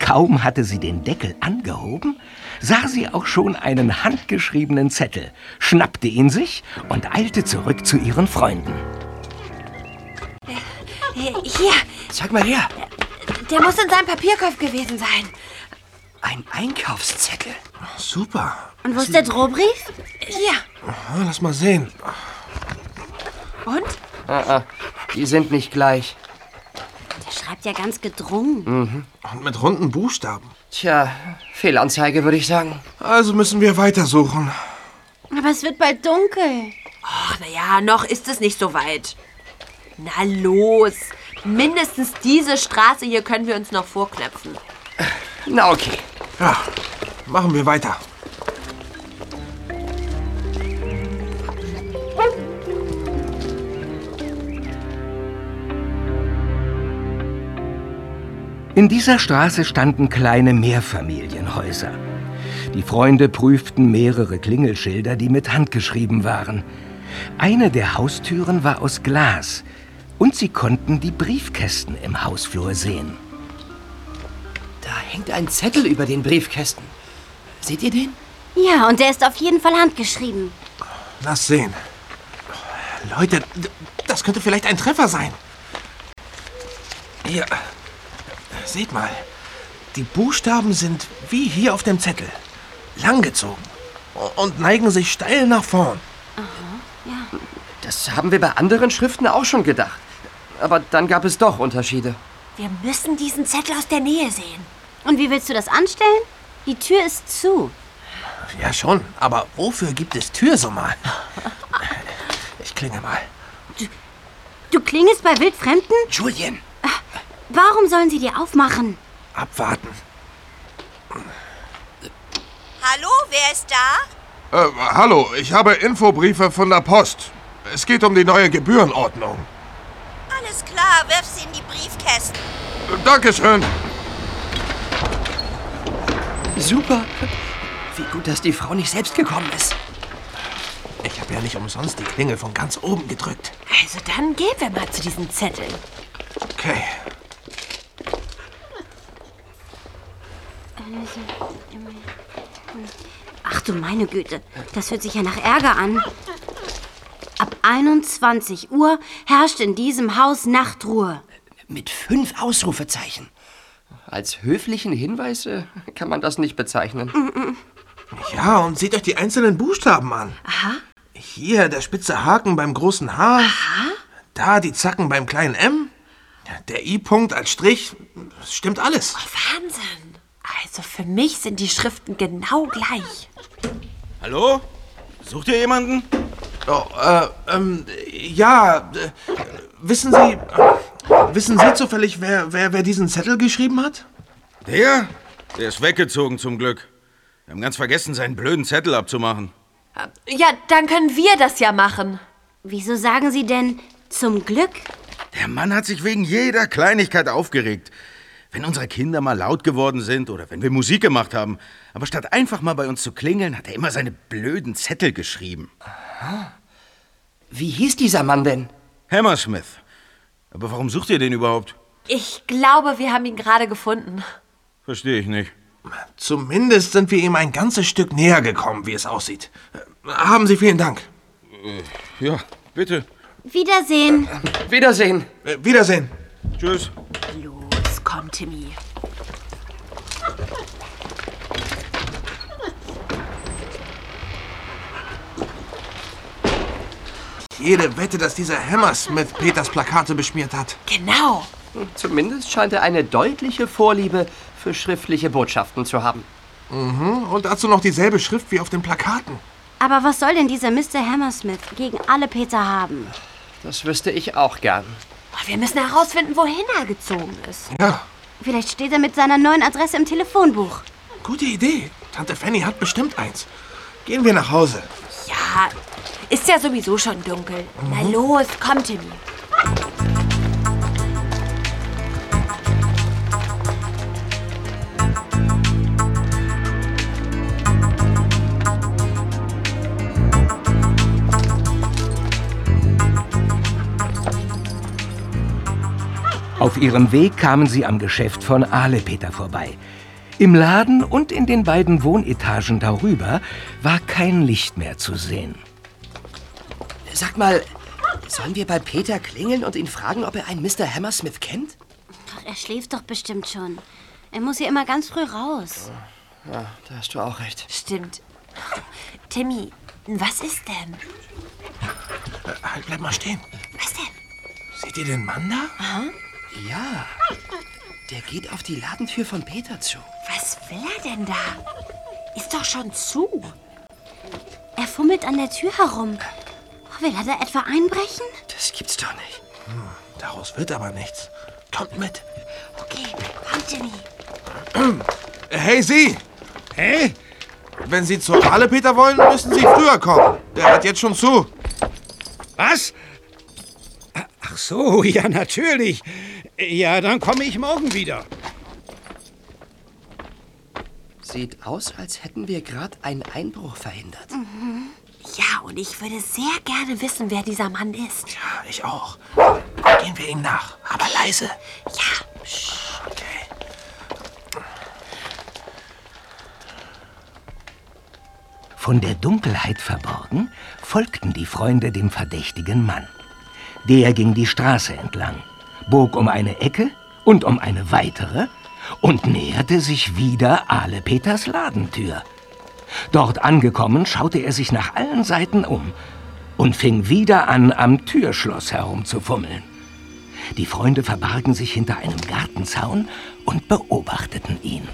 Kaum hatte sie den Deckel angehoben, sah sie auch schon einen handgeschriebenen Zettel, schnappte ihn sich und eilte zurück zu ihren Freunden. Äh, Hier, Sag mal her. der muss in seinem Papierkorb gewesen sein. Ein Einkaufszettel. Super. Und wo ist der Drohbrief? Hier. Lass mal sehen. Und? Ah, ah, die sind nicht gleich. Der schreibt ja ganz gedrungen. Mhm. Und mit runden Buchstaben. Tja, Fehlanzeige, würde ich sagen. Also müssen wir weitersuchen. Aber es wird bald dunkel. Ach, naja, noch ist es nicht so weit. Na los. Mindestens diese Straße hier können wir uns noch vorknöpfen. Na okay. Ja, machen wir weiter. In dieser Straße standen kleine Mehrfamilienhäuser. Die Freunde prüften mehrere Klingelschilder, die mit Hand geschrieben waren. Eine der Haustüren war aus Glas und sie konnten die Briefkästen im Hausflur sehen. Da hängt ein Zettel über den Briefkästen. Seht ihr den? Ja, und der ist auf jeden Fall handgeschrieben. Lass sehen. Leute, das könnte vielleicht ein Treffer sein. Hier. Seht mal. Die Buchstaben sind wie hier auf dem Zettel. Langgezogen. Und neigen sich steil nach vorn. Das haben wir bei anderen Schriften auch schon gedacht. Aber dann gab es doch Unterschiede. Wir müssen diesen Zettel aus der Nähe sehen. Und wie willst du das anstellen? Die Tür ist zu. Ja, schon. Aber wofür gibt es Türsummer? Ich klinge mal. Du klingelst bei Wildfremden? Julien! Warum sollen sie dir aufmachen? Abwarten. Hallo, wer ist da? Äh, hallo, ich habe Infobriefe von der Post. Es geht um die neue Gebührenordnung. Alles klar, wirf sie in die Briefkästen. Dankeschön. Super. Wie gut, dass die Frau nicht selbst gekommen ist. Ich habe ja nicht umsonst die Klingel von ganz oben gedrückt. Also dann gehen wir mal zu diesen Zetteln. Okay. Ach du meine Güte, das hört sich ja nach Ärger an. Ab 21 Uhr herrscht in diesem Haus Nachtruhe. Mit fünf Ausrufezeichen. Als höflichen Hinweis äh, kann man das nicht bezeichnen. Ja, und seht euch die einzelnen Buchstaben an. Aha. Hier der spitze Haken beim großen H. Aha. Da die Zacken beim kleinen M. Der I-Punkt als Strich. Das stimmt alles. Wahnsinn. Also für mich sind die Schriften genau gleich. Hallo? Sucht ihr jemanden? Oh, äh, ähm, ja, äh, wissen Sie, äh, wissen Sie zufällig, wer, wer, wer diesen Zettel geschrieben hat? Der? Der ist weggezogen zum Glück. Wir haben ganz vergessen, seinen blöden Zettel abzumachen. Ja, dann können wir das ja machen. Wieso sagen Sie denn zum Glück? Der Mann hat sich wegen jeder Kleinigkeit aufgeregt. Wenn unsere Kinder mal laut geworden sind oder wenn wir Musik gemacht haben. Aber statt einfach mal bei uns zu klingeln, hat er immer seine blöden Zettel geschrieben. Wie hieß dieser Mann denn? Hammersmith. Aber warum sucht ihr den überhaupt? Ich glaube, wir haben ihn gerade gefunden. Verstehe ich nicht. Zumindest sind wir ihm ein ganzes Stück näher gekommen, wie es aussieht. Äh, Haben Sie vielen Dank. Ja, bitte. Wiedersehen. Wiedersehen. Äh, Wiedersehen. Tschüss. Los, komm, Timmy. Jede Wette, dass dieser Hammersmith Peters Plakate beschmiert hat. Genau. Zumindest scheint er eine deutliche Vorliebe für schriftliche Botschaften zu haben. Mhm. Und dazu noch dieselbe Schrift wie auf den Plakaten. Aber was soll denn dieser Mr. Hammersmith gegen alle Peter haben? Das wüsste ich auch gern. Wir müssen herausfinden, wohin er gezogen ist. Ja, Vielleicht steht er mit seiner neuen Adresse im Telefonbuch. gute Idee. Tante Fanny hat bestimmt eins. Gehen wir nach Hause. Ja, ist ja sowieso schon dunkel. Na los, komm, Timmy. Auf ihrem Weg kamen sie am Geschäft von Ahlepeter vorbei. Im Laden und in den beiden Wohnetagen darüber war kein Licht mehr zu sehen. Sag mal, sollen wir bei Peter klingeln und ihn fragen, ob er einen Mr. Hammersmith kennt? Ach, er schläft doch bestimmt schon. Er muss hier immer ganz früh raus. Ja, da hast du auch recht. Stimmt. Timmy, was ist denn? Äh, halt, bleib mal stehen. Was denn? Seht ihr den Mann da? Ja, der geht auf die Ladentür von Peter zu. Was will er denn da? Ist doch schon zu. Er fummelt an der Tür herum. Will er da etwa einbrechen? Das gibt's doch nicht. Daraus wird aber nichts. Kommt mit. Okay, komm, Timmy. Hey, Sie! Hey? Wenn Sie zur Ahlepeter wollen, müssen Sie früher kommen. Der hat jetzt schon zu. Was? Ach so, ja, natürlich. Ja, dann komme ich morgen wieder. Sieht aus, als hätten wir gerade einen Einbruch verhindert. Mhm. Ja, und ich würde sehr gerne wissen, wer dieser Mann ist. Ja, ich auch. Gehen wir ihm nach, aber leise. Ja. Von der Dunkelheit verborgen folgten die Freunde dem verdächtigen Mann. Der ging die Straße entlang, bog um eine Ecke und um eine weitere und näherte sich wieder Ale Peters Ladentür. Dort angekommen, schaute er sich nach allen Seiten um und fing wieder an, am Türschloss herumzufummeln. Die Freunde verbargen sich hinter einem Gartenzaun und beobachteten ihn.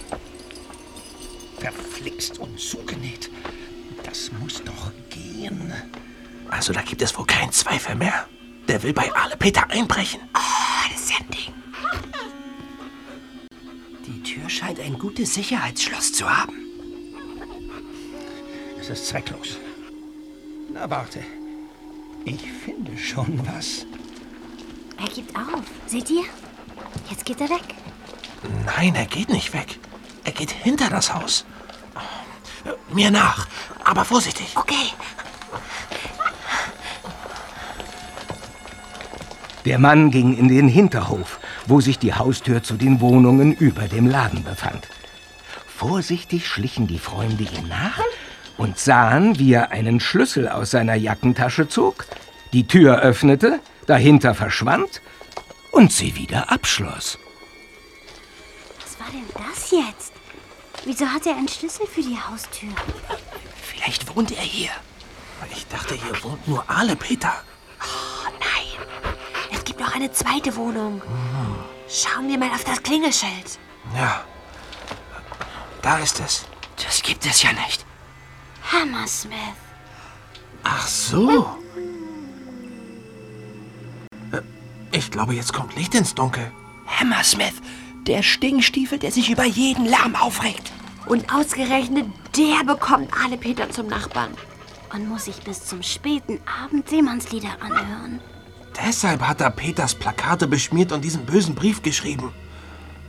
Verflixt und zugenäht. Das muss doch gehen. Also da gibt es wohl keinen Zweifel mehr. Der will bei Ale Peter einbrechen. Oh, das ist ja ein Ding. Die Tür scheint ein gutes Sicherheitsschloss zu haben. Es ist zwecklos. Na, warte. Ich finde schon was. Er gibt auf. Seht ihr? Jetzt geht er weg. Nein, er geht nicht weg. Er geht hinter das Haus. Mir nach, aber vorsichtig. Okay. Der Mann ging in den Hinterhof, wo sich die Haustür zu den Wohnungen über dem Laden befand. Vorsichtig schlichen die Freunde ihm nach und sahen, wie er einen Schlüssel aus seiner Jackentasche zog, die Tür öffnete, dahinter verschwand und sie wieder abschloss. Was war denn das jetzt? Wieso hat er einen Schlüssel für die Haustür? Vielleicht wohnt er hier. Ich dachte, hier wohnt nur Ale Peter. Noch eine zweite Wohnung. Schauen wir mal auf das Klingelschild. Ja. Da ist es. Das gibt es ja nicht. Hammersmith. Ach so. Äh, Ich glaube, jetzt kommt Licht ins Dunkel. Hammersmith, der Stinkstiefel, der sich über jeden Lärm aufregt. Und ausgerechnet der bekommt Ale Peter zum Nachbarn. Und muss sich bis zum späten Abend Seemannslieder anhören. Deshalb hat er Peters Plakate beschmiert und diesen bösen Brief geschrieben.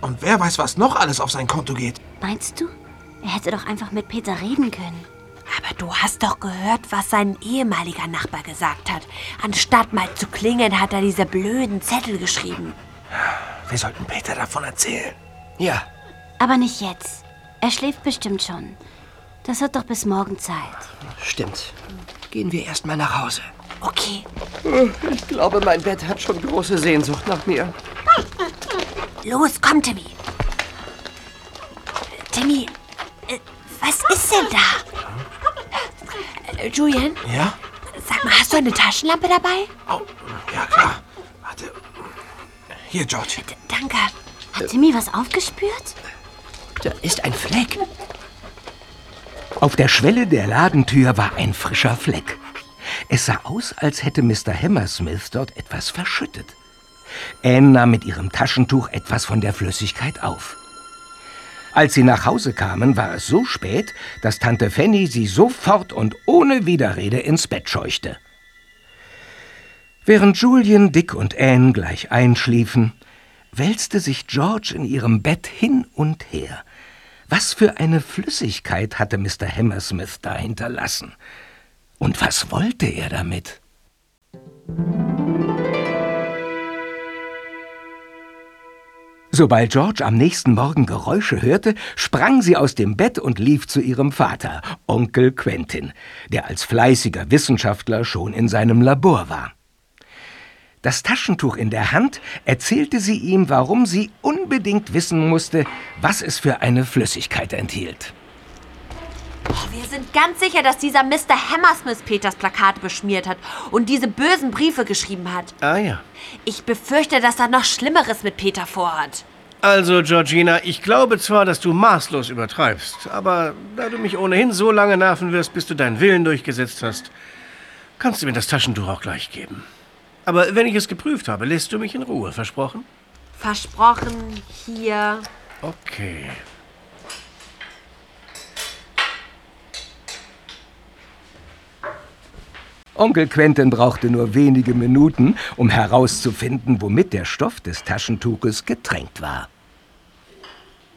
Und wer weiß, was noch alles auf sein Konto geht. Meinst du? Er hätte doch einfach mit Peter reden können. Aber du hast doch gehört, was sein ehemaliger Nachbar gesagt hat. Anstatt mal zu klingeln, hat er diese blöden Zettel geschrieben. Wir sollten Peter davon erzählen. Ja. Aber nicht jetzt. Er schläft bestimmt schon. Das hat doch bis morgen Zeit. Stimmt. Gehen wir erst mal nach Hause. Okay. Ich glaube, mein Bett hat schon große Sehnsucht nach mir. Los, komm, Timmy. Timmy, äh, was ist denn da? Äh, Julian, Ja? sag mal, hast du eine Taschenlampe dabei? Oh, ja klar. Warte. Hier, George. Danke. Hat Timmy was aufgespürt? Da ist ein Fleck. Auf der Schwelle der Ladentür war ein frischer Fleck. Es sah aus, als hätte Mr. Hammersmith dort etwas verschüttet. Anne nahm mit ihrem Taschentuch etwas von der Flüssigkeit auf. Als sie nach Hause kamen, war es so spät, dass Tante Fanny sie sofort und ohne Widerrede ins Bett scheuchte. Während Julian, Dick und Anne gleich einschliefen, wälzte sich George in ihrem Bett hin und her. Was für eine Flüssigkeit hatte Mr. Hammersmith da hinterlassen? Und was wollte er damit? Sobald George am nächsten Morgen Geräusche hörte, sprang sie aus dem Bett und lief zu ihrem Vater, Onkel Quentin, der als fleißiger Wissenschaftler schon in seinem Labor war. Das Taschentuch in der Hand erzählte sie ihm, warum sie unbedingt wissen musste, was es für eine Flüssigkeit enthielt. Oh, wir sind ganz sicher, dass dieser Mr. Hammersmith Peters Plakate beschmiert hat und diese bösen Briefe geschrieben hat. Ah ja. Ich befürchte, dass er noch Schlimmeres mit Peter vorhat. Also, Georgina, ich glaube zwar, dass du maßlos übertreibst, aber da du mich ohnehin so lange nerven wirst, bis du deinen Willen durchgesetzt hast, kannst du mir das Taschentuch auch gleich geben. Aber wenn ich es geprüft habe, lässt du mich in Ruhe, versprochen? Versprochen, hier. Okay. Onkel Quentin brauchte nur wenige Minuten, um herauszufinden, womit der Stoff des Taschentuches getränkt war.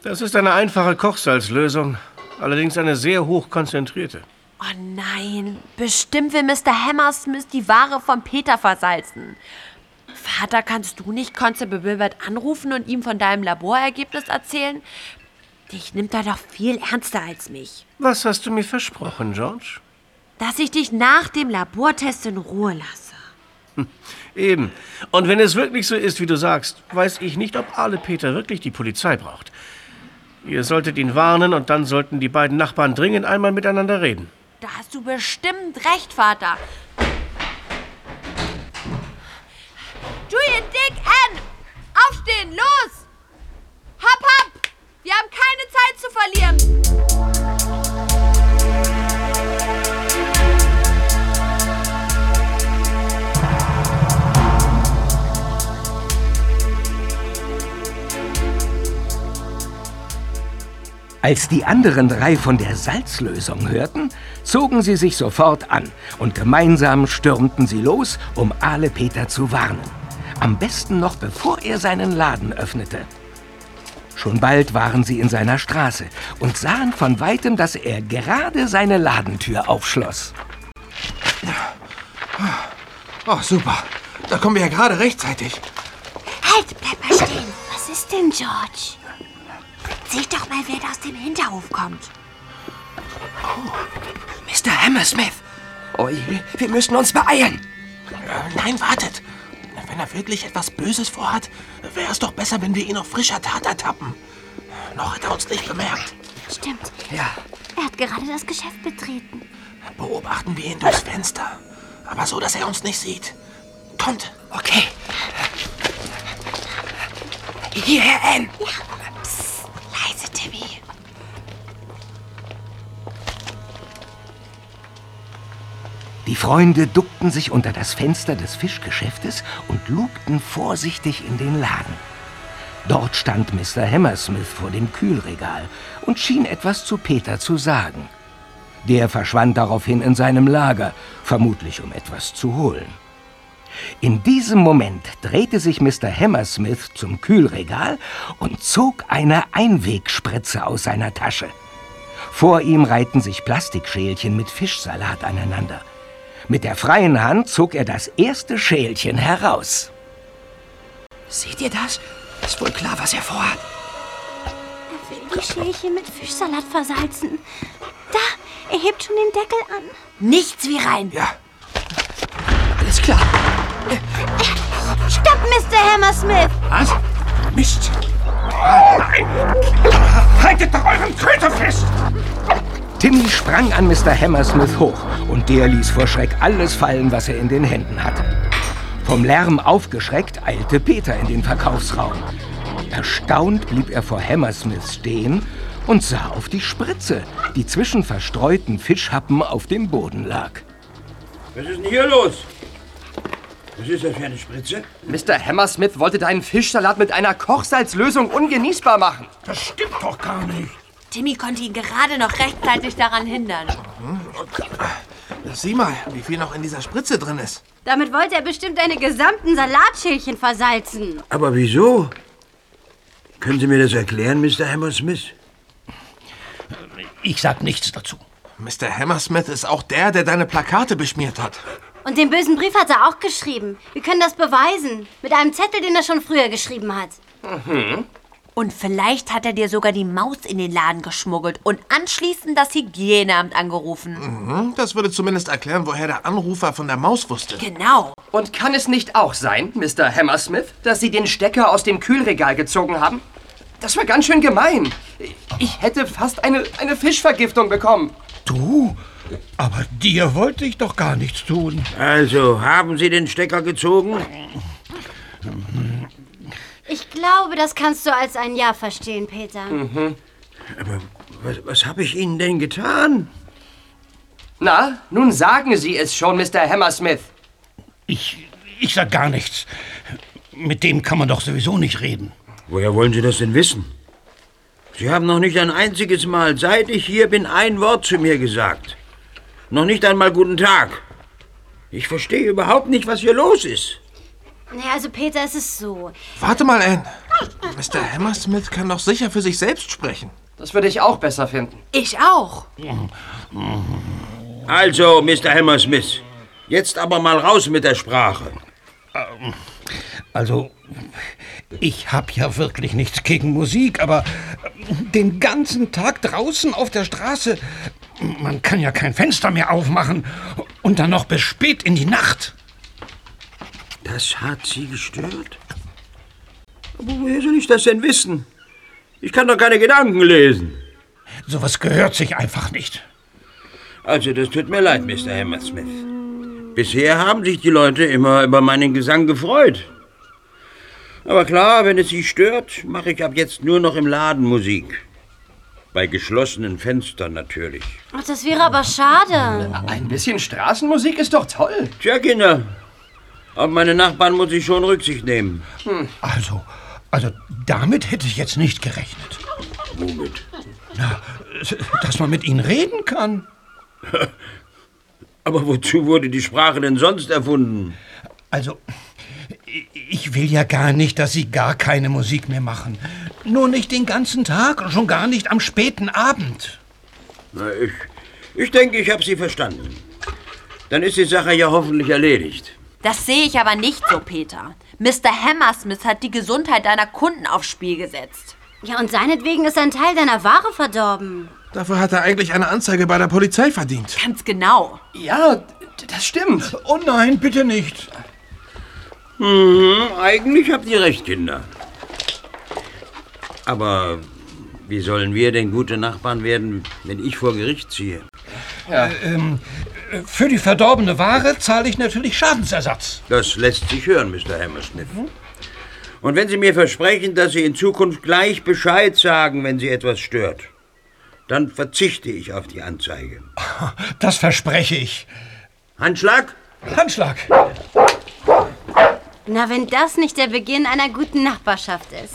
Das ist eine einfache Kochsalzlösung. Allerdings eine sehr hoch konzentrierte. Oh nein, bestimmt will Mr. Hammersmith die Ware von Peter versalzen. Vater, kannst du nicht Constable Wilbert anrufen und ihm von deinem Laborergebnis erzählen? Dich nimmt er doch viel ernster als mich. Was hast du mir versprochen, George? Dass ich dich nach dem Labortest in Ruhe lasse. Eben. Und wenn es wirklich so ist, wie du sagst, weiß ich nicht, ob Arle Peter wirklich die Polizei braucht. Ihr solltet ihn warnen und dann sollten die beiden Nachbarn dringend einmal miteinander reden. Da hast du bestimmt recht, Vater. Julian, Dick, Ann! Aufstehen, los! Hopp, hopp! Wir haben keine Zeit zu verlieren. Als die anderen drei von der Salzlösung hörten, zogen sie sich sofort an und gemeinsam stürmten sie los, um Ale Peter zu warnen. Am besten noch bevor er seinen Laden öffnete. Schon bald waren sie in seiner Straße und sahen von weitem, dass er gerade seine Ladentür aufschloss. Oh, super. Da kommen wir ja gerade rechtzeitig. Halt, bleib mal stehen. Was ist denn, George? Sieh doch mal, wer da aus dem Hinterhof kommt. Mr. Hammersmith! Oh wir müssen uns beeilen. Äh, nein, wartet. Wenn er wirklich etwas Böses vorhat, wäre es doch besser, wenn wir ihn auf frischer Tat ertappen. Noch hat er uns nicht bemerkt. Stimmt. Ja. Er hat gerade das Geschäft betreten. Beobachten wir ihn durchs Fenster. Aber so, dass er uns nicht sieht. Kommt. Okay. Hierher, Ann. Ja. Die Freunde duckten sich unter das Fenster des Fischgeschäftes und lugten vorsichtig in den Laden. Dort stand Mr. Hammersmith vor dem Kühlregal und schien etwas zu Peter zu sagen. Der verschwand daraufhin in seinem Lager, vermutlich um etwas zu holen. In diesem Moment drehte sich Mr. Hammersmith zum Kühlregal und zog eine Einwegspritze aus seiner Tasche. Vor ihm reihten sich Plastikschälchen mit Fischsalat aneinander. Mit der freien Hand zog er das erste Schälchen heraus. Seht ihr das? Ist wohl klar, was er vorhat. Er will die Schälchen mit Fischsalat versalzen. Da, er hebt schon den Deckel an. Nichts wie rein. Ja. Alles klar. Stopp, Mr. Hammersmith! Was? Mist! Haltet doch euren Köter fest! Timmy sprang an Mr. Hammersmith hoch und der ließ vor Schreck alles fallen, was er in den Händen hatte. Vom Lärm aufgeschreckt eilte Peter in den Verkaufsraum. Erstaunt blieb er vor Hammersmith stehen und sah auf die Spritze, die zwischen verstreuten Fischhappen auf dem Boden lag. Was ist denn hier los? Was ist das für eine Spritze? Mr. Hammersmith wollte deinen Fischsalat mit einer Kochsalzlösung ungenießbar machen. Das stimmt doch gar nicht. Timmy konnte ihn gerade noch rechtzeitig daran hindern. Sieh mal, wie viel noch in dieser Spritze drin ist. Damit wollte er bestimmt deine gesamten Salatschälchen versalzen. Aber wieso? Können Sie mir das erklären, Mr. Hammersmith? Ich sag nichts dazu. Mr. Hammersmith ist auch der, der deine Plakate beschmiert hat. Und den bösen Brief hat er auch geschrieben. Wir können das beweisen. Mit einem Zettel, den er schon früher geschrieben hat. Und vielleicht hat er dir sogar die Maus in den Laden geschmuggelt und anschließend das Hygieneamt angerufen. Mhm, das würde zumindest erklären, woher der Anrufer von der Maus wusste. Genau. Und kann es nicht auch sein, Mr. Hammersmith, dass Sie den Stecker aus dem Kühlregal gezogen haben? Das war ganz schön gemein. Ich hätte fast eine, eine Fischvergiftung bekommen. Du? Aber dir wollte ich doch gar nichts tun. Also, haben Sie den Stecker gezogen? Ich glaube, das kannst du als ein Ja verstehen, Peter. Aber was, was habe ich Ihnen denn getan? Na, nun sagen Sie es schon, Mr. Hammersmith. Ich, ich sag gar nichts. Mit dem kann man doch sowieso nicht reden. Woher wollen Sie das denn wissen? Sie haben noch nicht ein einziges Mal, seit ich hier bin, ein Wort zu mir gesagt. Noch nicht einmal guten Tag. Ich verstehe überhaupt nicht, was hier los ist. Naja, also Peter, es ist so. Warte mal, Ann. Mr. Hammersmith kann doch sicher für sich selbst sprechen. Das würde ich auch besser finden. Ich auch. Also, Mr. Hammersmith, jetzt aber mal raus mit der Sprache. Also, ich habe ja wirklich nichts gegen Musik, aber den ganzen Tag draußen auf der Straße, man kann ja kein Fenster mehr aufmachen und dann noch bis spät in die Nacht. Das hat Sie gestört? Aber woher soll ich das denn wissen? Ich kann doch keine Gedanken lesen. Sowas gehört sich einfach nicht. Also, das tut mir leid, Mr. Hammersmith. Bisher haben sich die Leute immer über meinen Gesang gefreut. Aber klar, wenn es Sie stört, mache ich ab jetzt nur noch im Laden Musik. Bei geschlossenen Fenstern natürlich. Ach, das wäre aber schade. Ein bisschen Straßenmusik ist doch toll. Tja, Kinder, auf meine Nachbarn muss ich schon Rücksicht nehmen. Also, also damit hätte ich jetzt nicht gerechnet. Womit? Na, dass man mit ihnen reden kann. Aber wozu wurde die Sprache denn sonst erfunden? Also, ich will ja gar nicht, dass Sie gar keine Musik mehr machen. Nur nicht den ganzen Tag und schon gar nicht am späten Abend. Na, ich, ich denke, ich habe Sie verstanden. Dann ist die Sache ja hoffentlich erledigt. Das sehe ich aber nicht so, Peter. Mr. Hammersmith hat die Gesundheit deiner Kunden aufs Spiel gesetzt. Ja, und seinetwegen ist ein Teil deiner Ware verdorben. Dafür hat er eigentlich eine Anzeige bei der Polizei verdient. Ganz genau. Ja, das stimmt. Oh nein, bitte nicht. Hm, eigentlich habt ihr recht, Kinder. Aber wie sollen wir denn gute Nachbarn werden, wenn ich vor Gericht ziehe? Ja. Ähm, für die verdorbene Ware zahle ich natürlich Schadensersatz. Das lässt sich hören, Mr. Hammersmith. Und wenn Sie mir versprechen, dass Sie in Zukunft gleich Bescheid sagen, wenn Sie etwas stört, dann verzichte ich auf die Anzeige. Das verspreche ich. Handschlag? Handschlag. Na, wenn das nicht der Beginn einer guten Nachbarschaft ist.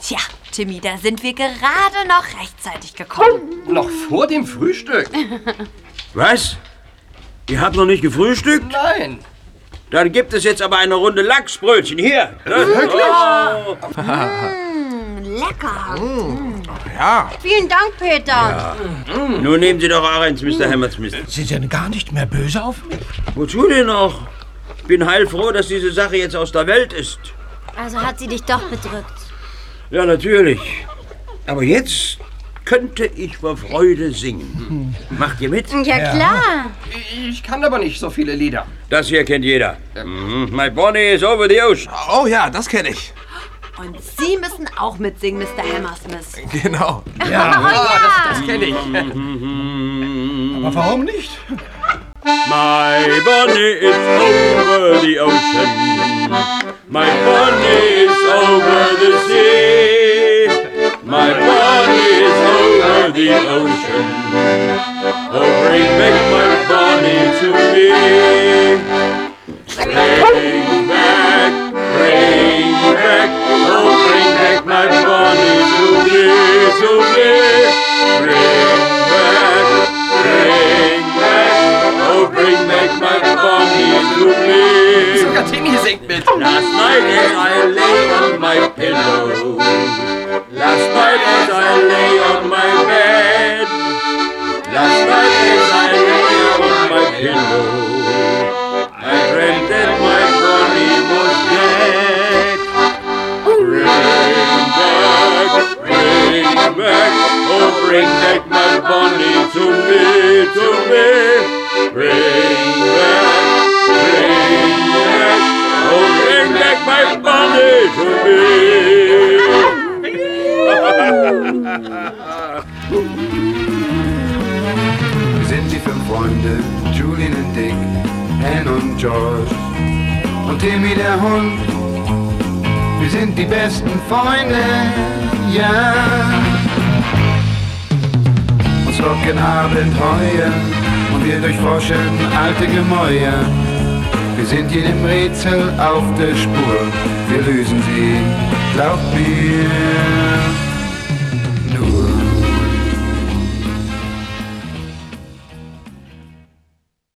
Tja, Timmy, da sind wir gerade noch rechtzeitig gekommen. Noch vor dem Frühstück? Was? Ihr habt noch nicht gefrühstückt? Nein. Dann gibt es jetzt aber eine Runde Lachsbrötchen. Hier. Wirklich? Oh. Mm, lecker. Mm. Ja. Vielen Dank, Peter. Nun nehmen Sie doch auch eins, Mr. Hammersmith. Sie sind gar nicht mehr böse auf mich? Wozu denn noch? Ich bin heilfroh, dass diese Sache jetzt aus der Welt ist. Also hat sie dich doch bedrückt. Ja, natürlich. Aber jetzt könnte ich vor Freude singen. Macht ihr mit? Ja, klar. Ich kann aber nicht so viele Lieder. Das hier kennt jeder. Mhm. My Bonnie is over the ocean. Oh ja, das kenne ich. Und Sie müssen auch mitsingen, Mr. Hammersmith. Genau. Ja, Oh ja. Das kenne ich. aber warum nicht? My bunny is over the ocean. Rätsel auf der Spur,